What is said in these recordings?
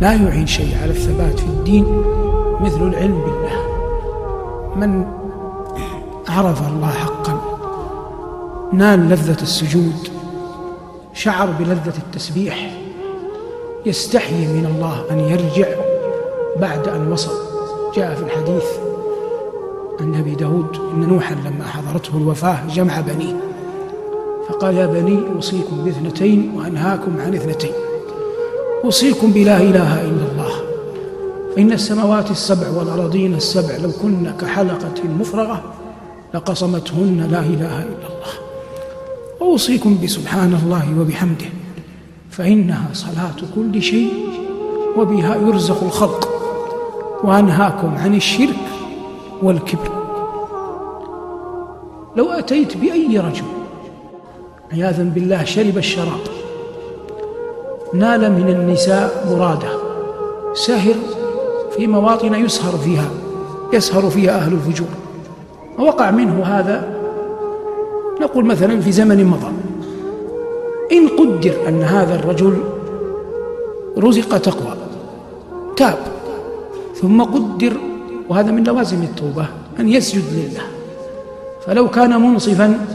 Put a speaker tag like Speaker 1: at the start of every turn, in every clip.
Speaker 1: لا يعين شيء على الثبات في الدين مثل العلم بالله. من عرف الله حقا نال لذة السجود شعر بلذة التسبيح يستحيي من الله أن يرجع بعد أن وصل. جاء في الحديث عن أبي داود إن نوحا لما حضرته الوفاة جمع بنيه فقال يا بني أوصيكم باثنتين وأنهاكم عن اثنتين. أوصيكم بلا إله إلا الله. فإن السماوات السبع والأراضين السبع لو كن كحلقة مفرغة لقصمتهن لا إله إلا الله. وأوصيكم بسبحان الله وبحمده فإنها صلاة كل شيء وبها يرزق الخلق وأنهاكم عن الشرك والكبر. لو أتيت بأي رجل عياذا بالله شرب الشراب نال من النساء مراده. سهر في مواطن يسهر فيها يسهر فيها أهل الفجور. ووقع منه هذا نقول مثلا في زمن مضى. إن قدر أن هذا الرجل رزق تقوى تاب ثم قدر وهذا من لوازم التوبة أن يسجد لله. فلو كان منصفا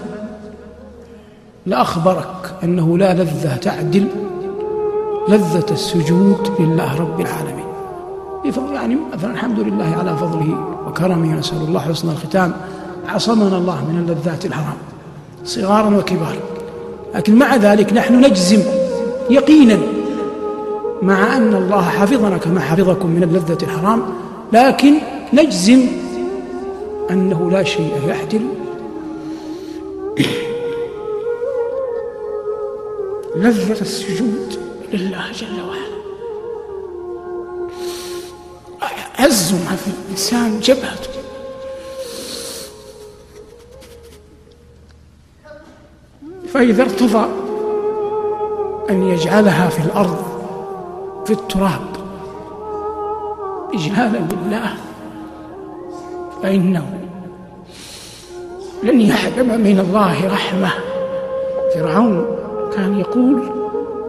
Speaker 1: لأخبرك أنه لا لذة تعدل لذة السجود لله رب العالمين. يعني مثلا الحمد لله على فضله وكرمه نسأل الله حسن الختام. عصمنا الله من اللذات الحرام صغارا وكبارا. لكن مع ذلك نحن نجزم يقينا مع أن الله حفظنا كما حفظكم من اللذة الحرام. لكن نجزم أنه لا شيء يعدل. لذة السجود لله جل وعلا. عز ما في الإنسان جبهته. فإذا ارتضى أن يجعلها في الأرض في التراب إجلالا لله فإنه لن يحجب من الله رحمة. فرعون كان يقول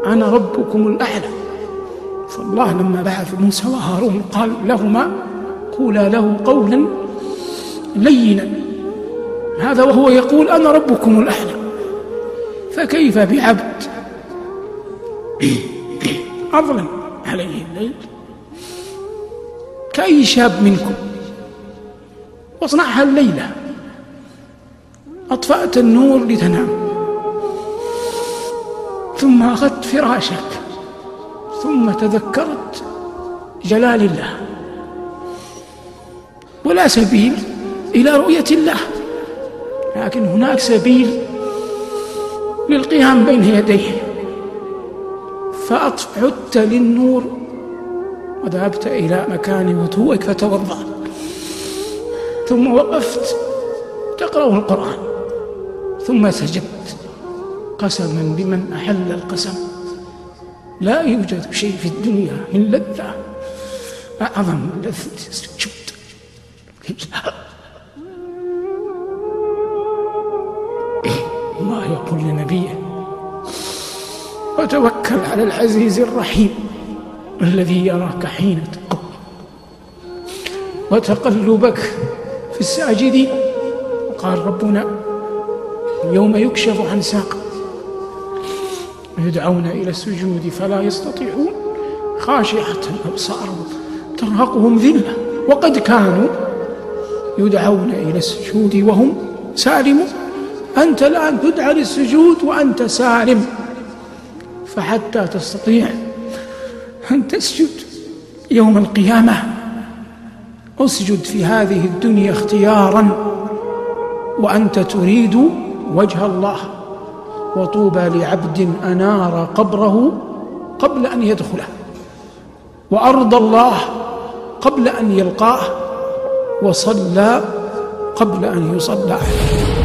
Speaker 1: أنا ربكم الأعلى. فالله لما بعث موسى وهارون قال لهما قولا له قولا لينا. هذا وهو يقول أنا ربكم الأعلى. فكيف بعبد أظلم عليه الليل؟ كأي شاب منكم؟ واصنعها الليلة. أطفأت النور لتنام. ثم أخذت فراشك ثم تذكرت جلال الله. ولا سبيل إلى رؤية الله لكن هناك سبيل للقيام بين يديه. فعدت للنور وذهبت إلى مكان وضوءك فتوضأ. ثم وقفت تقرأ القرآن ثم سجدت. قسما بمن أحل القسم. لا يوجد شيء في الدنيا من لذة أعظم لذة السجود الله يقول لنبيه وتوكل على العزيز الرحيم الذي يراك حين تقوم. وتقلبك في الساجدين. قال ربنا يوم يكشف عن ساق يدعون إلى السجود فلا يستطيعون خاشعة أبصار ترهقهم ذلة. وقد كانوا يدعون إلى السجود وهم سالمون. أنت الآن تدعى للسجود وأنت سالم فحتى تستطيع أن تسجد يوم القيامة. أسجد في هذه الدنيا اختيارا وأنت تريد وجه الله. وطوبى لعبد أنار قبره قبل أن يدخله وأرضى الله قبل أن يلقاه وصلى قبل أن يصلى عليه.